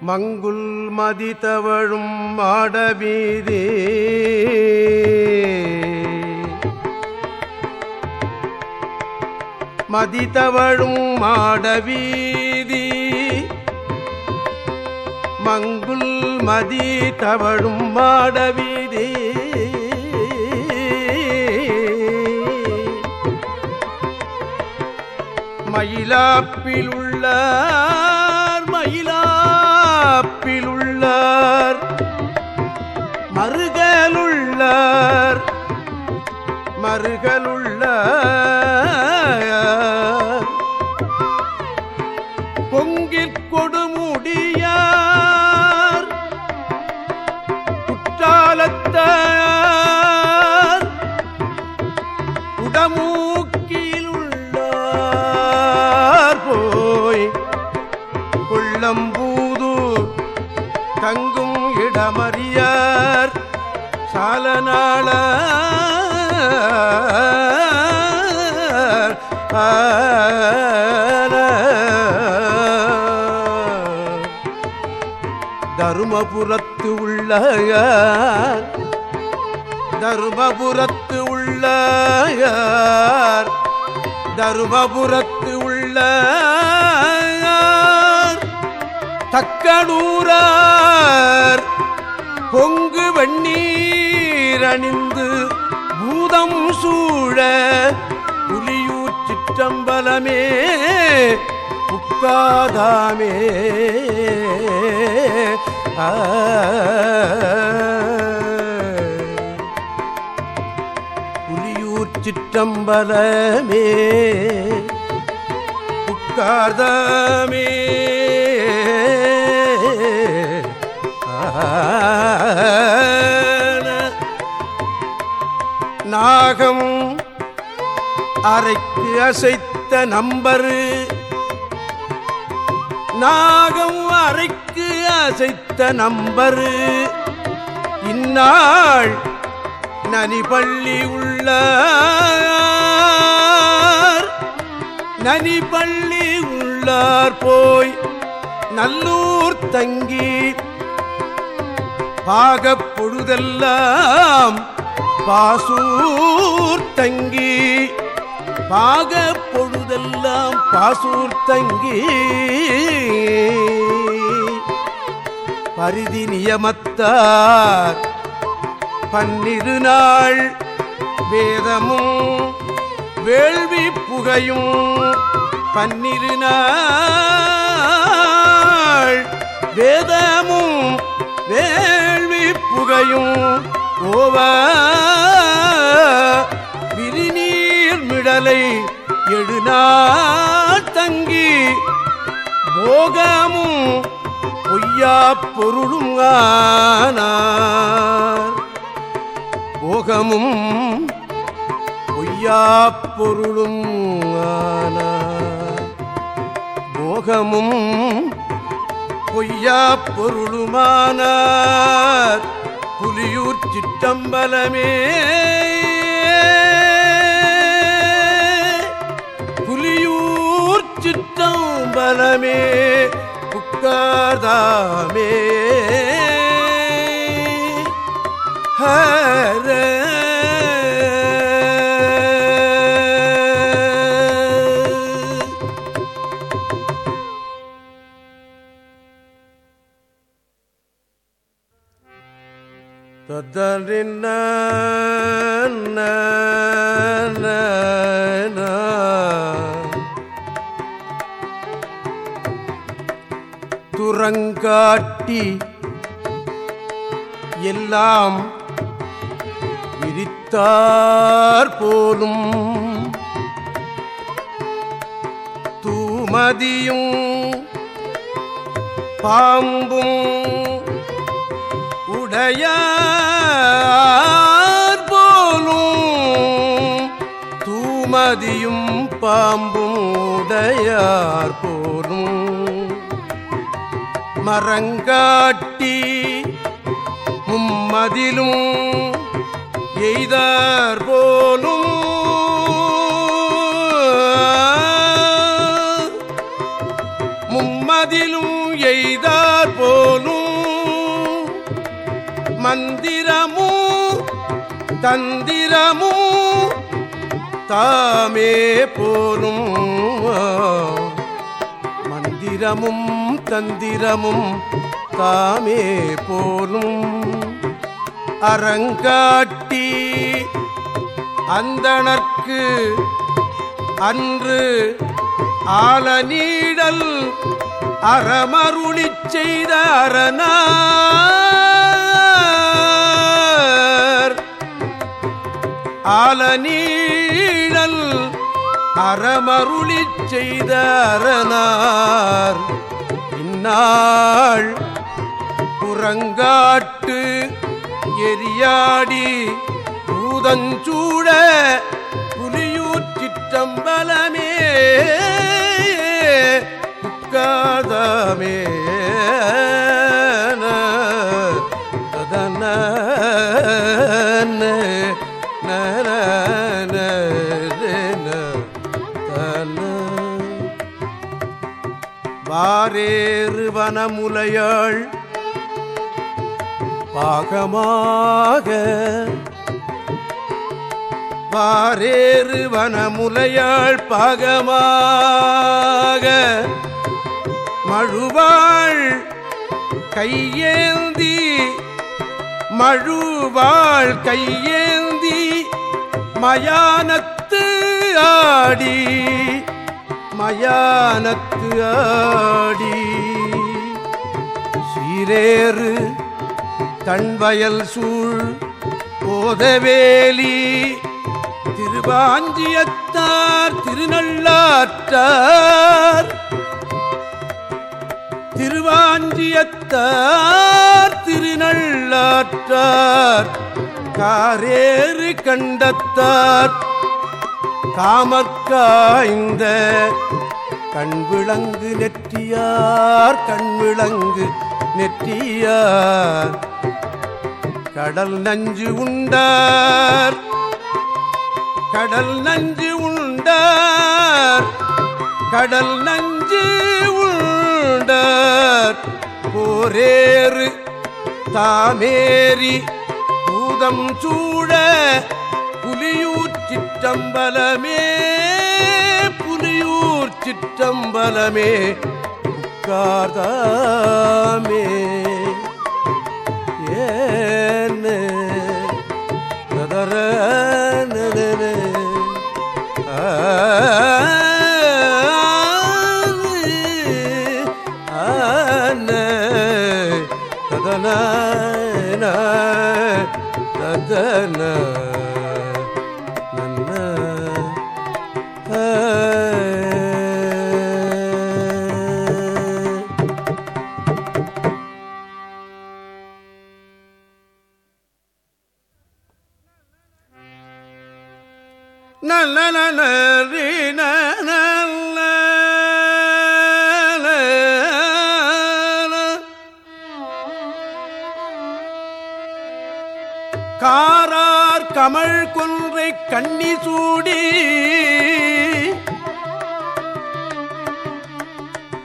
மங்குல் மதித்தவழும் மாடவீதி மதித்தவழும் மாடவீதி மங்குல் மதி தவழும் மாடவீதி மயிலாப்பில் உள்ள மருகலுள்ளார். மருகலுள்ளார். பொங்கிற் கொடுமுடியார். தருமபுரத்து உள்ள தருமபுரத்து உள்ள தருமபுரத்து உள்ள தக்கடூரார் பொங்கு வெண்ணீர் அணிந்து பூதம் சூழ புலியூர் சிற்றம்பலமே புக்காதாமே. புலியூர் சிற்றம்பலமே புக்காதாமே நாகம் அரைக்கு அசைத்த நம்பரு நாகம் அரைக்கு அசைத்த நம்பரு. இந்நாள் நனிபள்ளி உள்ள நனிபள்ளி உள்ளார் போய் நல்லூர் தங்கி. பாகப் பொழுதெல்லாம் பாசூர் தங்கி. பாகப் பொழுதெல்லாம் பாசூர் தங்கி. பரிதி நியமத்தார் பன்னிரு நாள் வேதமும் வேள்வி புகையும் பன்னிரு நாள் வேதமும் வேள்வி புகையும் ஓவா தங்கி போகமும் பொய்யா பொருளும் ஆனார். போகமும் பொய்யா பொருளும் ஆனார். போகமும் பொய்யா பொருளுமானார் புலியூர் சிற்றம்பலமே சிற்றம்பலமே புக்காதாமே ஹர. தத்தரின் காட்டி எல்லாம் விரித்தார் போலும். தூமதியும் பாம்பும் உடையார் போலும். தூமதியும் பாம்பும் உடையார் போலும் மரங்காட்டி மும்மதிலும் எய்தார் போலும். மும்மதிலும் எய்தார் போலும். மந்திரமும் தந்திரமும் தாமே போலும். மந்திரமும் தந்திரமும் தாமே போலும். அரங்காட்டி அந்தனர்க்கு அன்று ஆலநீடல் அறமருளி செய்த அரணார் ஆலநீழல் அறமருளி செய்த அரணார் நாள் புறங்காட்டு எரியாடி பூதஞ்சூட புலியூர் சிற்றம்பலமே உட்காதமே ததன வாரேறு வனமுலையாள். பாகமாக பாரேறு வனமுலையாள் பாகமாக மழுவாள் கையேந்தி மழுவாள் கையேந்தி மயானத்து ஆடி மயானத்து ஆடி சீரேறு தன்வயல் சூழ் போதவேலி திருவாஞ்சியத்தார் திருநள்ளாற்றார். திருவாஞ்சியத்தார் திருநள்ளாற்றார். காரேறு கண்டத்தார் காமற்காய்ந்த கண்விளங்கு நெற்றியார் கண்விளங்கு நெற்றியார் கடல் நஞ்சு உண்டார். கடல் நஞ்சு உண்டார். கடல் நஞ்சு உண்டார். போரேறு தாமேரி பூதம் சூழ புலியூர் சிற்றம்பலமே புலியூர் சிற்றம்பலமே. உட்கார்தாமே ஏன்னு ததர ததன, ததன,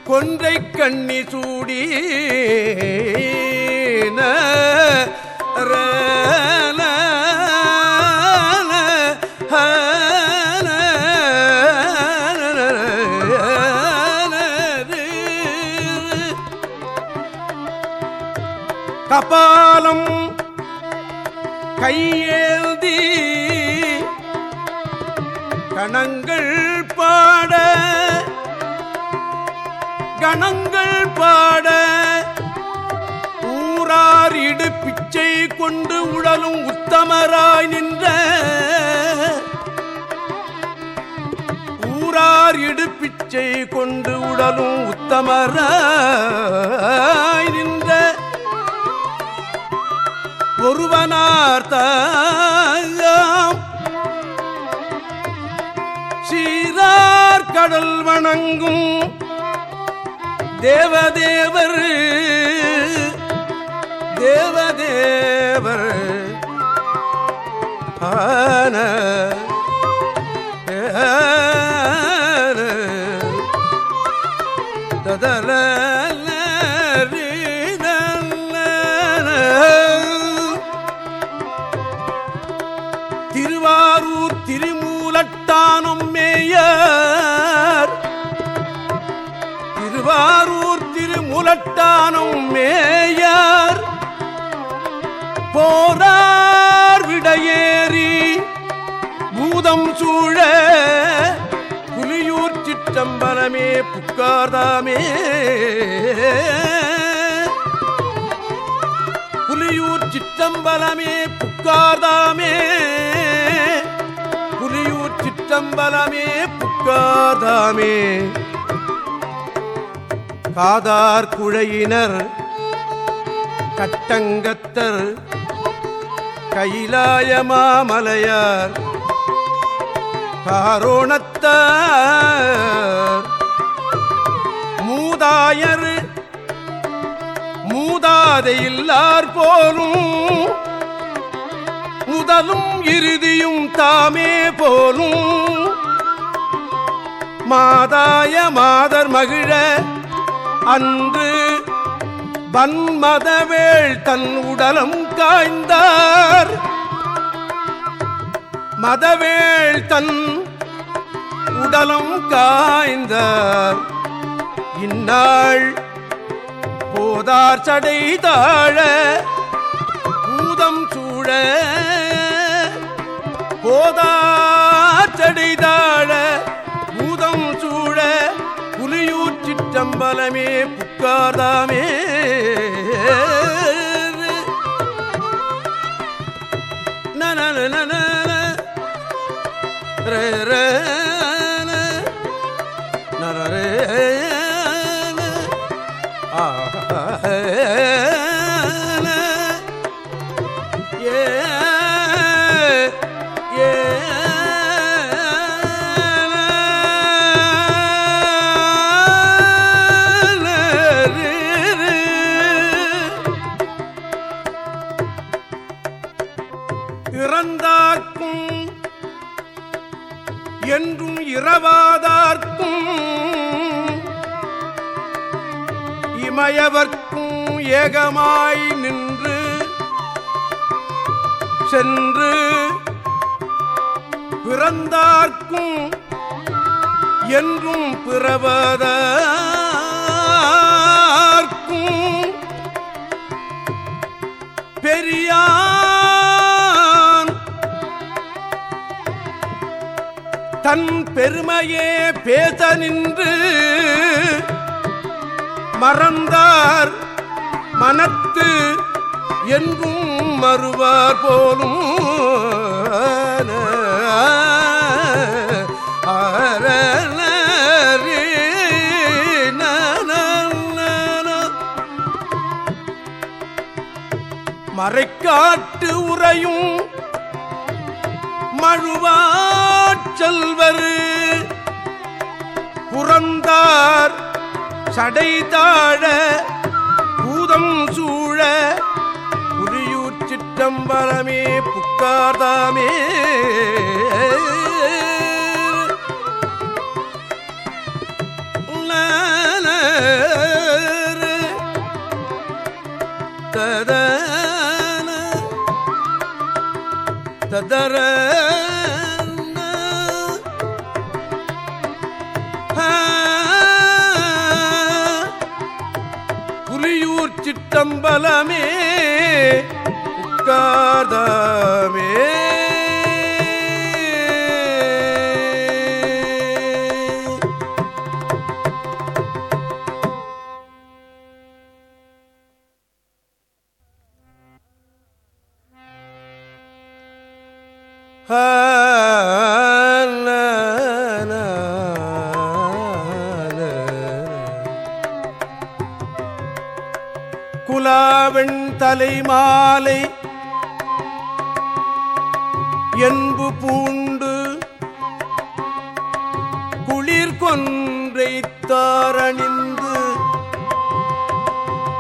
கொன்றை கண்ணி சூடி கபாலம் கையேந்தி கணங்கள் பாட கணங்கள் பாட ஊராரிடு பிச்சை கொண்டு உடலும் உத்தமராய் நின்ற ஊராரிடு பிச்சை கொண்டு உடலும் உத்தமராய் நின்ற ஒருவனார் தாயாம். சீரார் கடல் வணங்கும் தேவதேவர் தேவதேவர். ஆன ததல திருமுலட்டானும் மேயார். போரார் விடையேறி பூதம் சூழ புலியூர் சிற்றம்பலமே புக்கார்தாமே. புலியூர் சிற்றம்பலமே புக்கார்தாமே. புலியூர் சிற்றம்பலமே புக்கார்தாமே. காதார் குழையினர் கட்டங்கத்தர் கைலாயமாமலையார் காரோணத்தார் மூதாயர் மூதாதையில்லார் போலும் முதலும் இறுதியும் தாமே போலும். மாதாய மாதர் மகிழ அன்று வன்மதவேள் தன் உடலம் காய்ந்தார். மதவேள் தன் உடலம் காய்ந்தார். இந்நாள் போதார் சடை தாழ பூதம் சூழ போதார் சிற்றம்பலமே புக்கார்தாமே. இறந்தார்க்கும் என்றும் இரவாதார்க்கும் இமயவர்க்கும் ஏகமாய் நின்று சென்று பிறந்தார்க்கும் என்றும் பிறவாதார் தன் பெருமையே பேச நின்று மறந்தார் மனத்து எங்கும் மறுவார் போலும். மறைக்காட்டு உறையும் செல்வர். புறந்தார் சடை தாழ பூதம் சூழ புலியூர் சிற்றம்பலமே புக்காதாமே ததன ததர. சிற்றம்பலமே உட்கார்தாமே குலாவெண் தலைமாலை என்பு பூண்டு குளிர் கொன்றை தாரணிந்து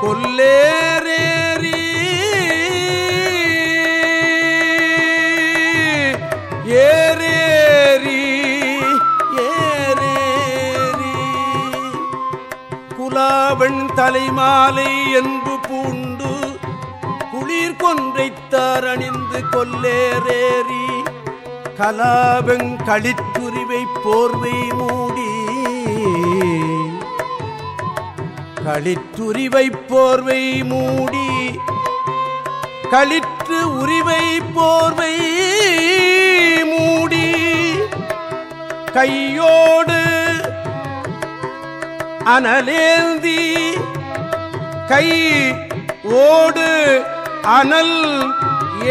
கொல்லேரேறி. ஏரேறி ஏரேறி குலாவெண் தலைமாலை என்பு பூண்டு கொன்றைத்தார் அணிந்து கொல்லேரேறி கலாபெங் களித்துரிவை போர்வை மூடி. களித்துரிவை போர்வை மூடி களிற்று உரிவை போர்வை மூடி. கையோடு அனலேந்தி கை ஓடு அனல்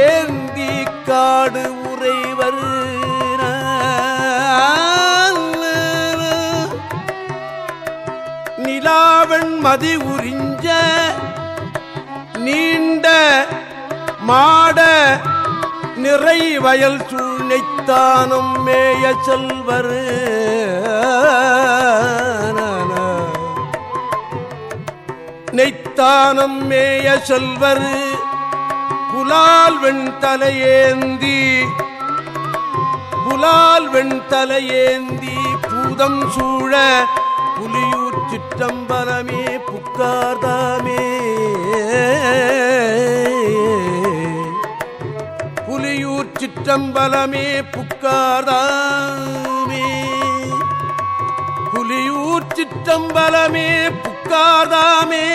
ஏந்தி காடு உறைவர் நிலாவன் மதி உறிஞ்ச நீண்ட மாட நிறை வயல் சூழ்நித்தானும் மேய செல்வர். நெய்த்தானம் மேய செல்வர். புலால் வெண்தலையேந்தி புலால் வெண்தலையேந்தி பூதம் சூழ புலியூர் சிற்றம்பலமே புக்கார்தாமே புலியூர் சிற்றம்பலமே புக்கார்தாமே புலியூர் சிற்றம்பலமே புக்கார்தாமே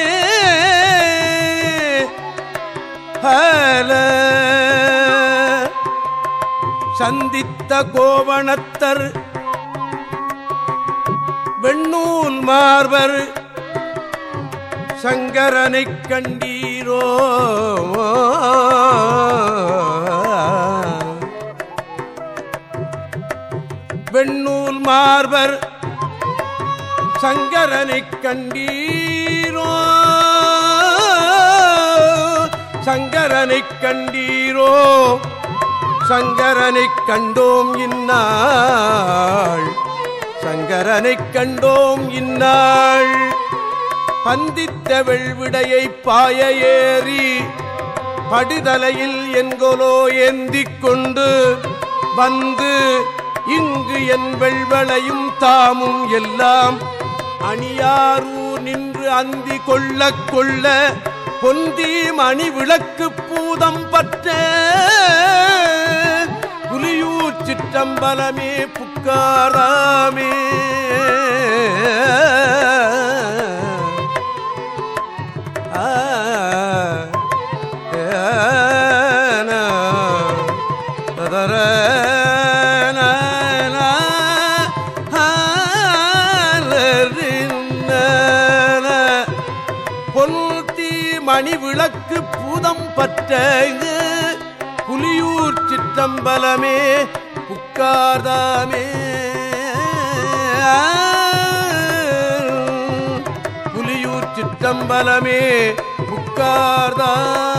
சந்தித்த கோவணத்தர் வெண்ணூல் மார்பர் சங்கரனை கண்டீரோ? வெண்ணூல் மார்பர் சங்கரனை கண்டீரோ? சங்கரனைக் கண்டீரோ? சங்கரனைக் கண்டோம் இந்நாள். சங்கரனைக் கண்டோம் இந்நாள். பந்தித்த வெள்விடையை பாய ஏறி படுதலையில் என்கொலோ ஏந்திக் கொண்டு வந்து இங்கு என் வெள்வளையும் தாமும் எல்லாம் அணியாரூர் நின்று அந்தி கொள்ள கொள்ள பொந்தி மணி விளக்கு பூதம் பற்ற புலியூர் சிற்றம்பலமே புக்காராமே. பூதம் புலியூர் சிற்றம்பலமே புக்கார்தாமே. புலியூர் சிற்றம்பலமே புக்கார்தாமே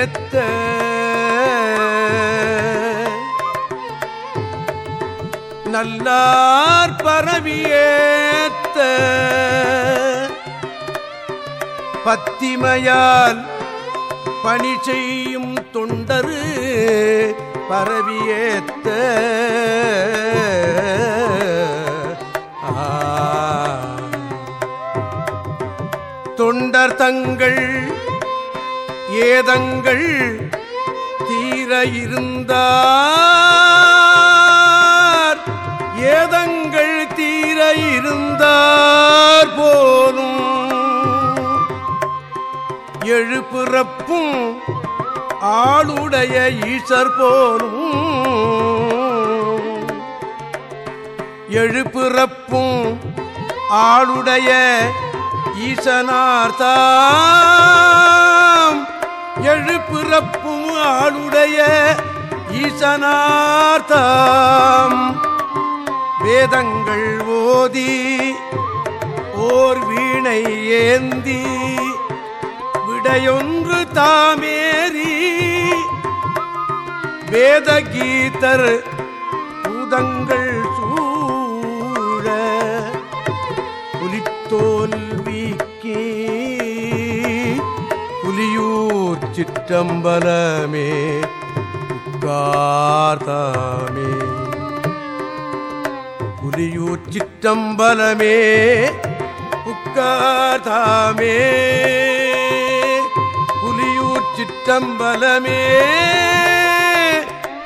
எத்த நல்லார் பரவியேத்த. பத்திமையால் பணி செய்யும் தொண்டரு பரவியேத்த. தொண்டர் தங்கள் ஏதங்கள் தீர இருந்தார். ஏதங்கள் தீர இருந்தார் போலும். எழுப்புறப்பும் ஆளுடைய ஈசர் போலும். எழுப்புறப்பும் ஆளுடைய ஈசனார்தாம் எழுபிறப்பும் ஆளுடைய ஈசனார்தாம் வேதங்கள் ஓதி ஓர் வீணை ஏந்தி விடையொன்று தாமேறி வேதகீதர் பூதங்கள் சிற்றம்பலமே உட்கார்தாமே புலியூர் சிற்றம்பலமே உட்கார்தாமே புலியூர் சிற்றம்பலமே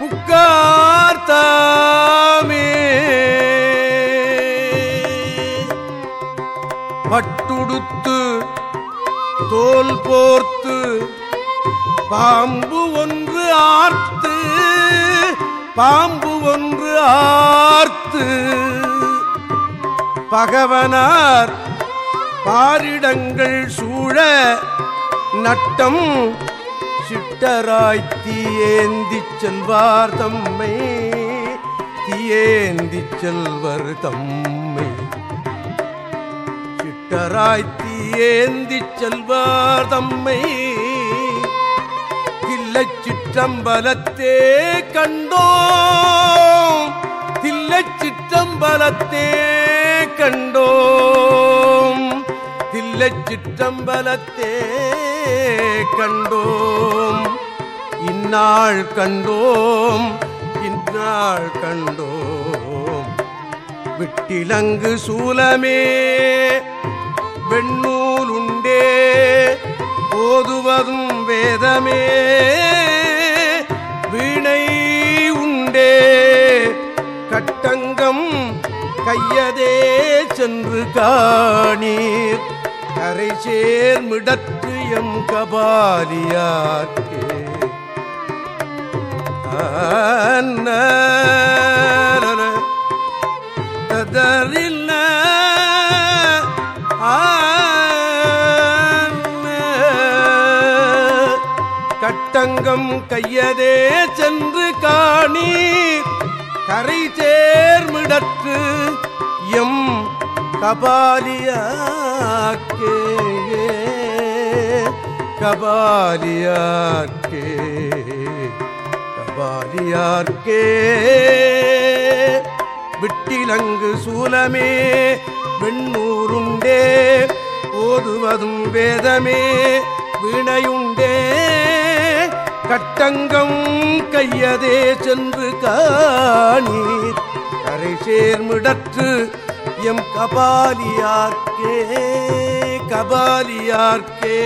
புக்கார்த்தாமே பட்டுடுத்து தோல் போர்த்து பாம்பு ஒன்று ஆர்த்து பாம்பு ஒன்று ஆர்த்து. பகவனார் பாரிடங்கள் சூழ நட்டம் சிட்டராய் தீயேந்திச் செல்வார் தம்மை தீயேந்திச் செல்வர் தம்மை. சிட்டராய் தீயேந்திச் செல்வார் தம்மை. சிற்றம்பலத்தே கண்டோம். தில்லை சிற்றம்பலத்தே கண்டோம். தில்லை சிற்றம்பலத்தே கண்டோம். இந்நாள் கண்டோம் இந்நாள் கண்டோம். விட்டிலங்கு சூலமே வெண்ணூல் உண்டே. ஓதுவதும் வேதமே தானீர் கரை சேர்மிடத்து எம் கபாலியார்க்கே. ஆன கட்டங்கம் கையதே சென்று காணீர். கரை சேர்மிடற்று கபாலியாக்கே கபாலியாக்கே கபாலியார்க்கே விட்டிலங்கு சூலமே வெண்ணூருண்டே ஓதுவதும் வேதமே வினையுண்டே. கட்டங்கம் கையதே சென்று காணீர் கரை சேர்மிடற்று எம் கபாலியார்க்கே கபாலியார்க்கே.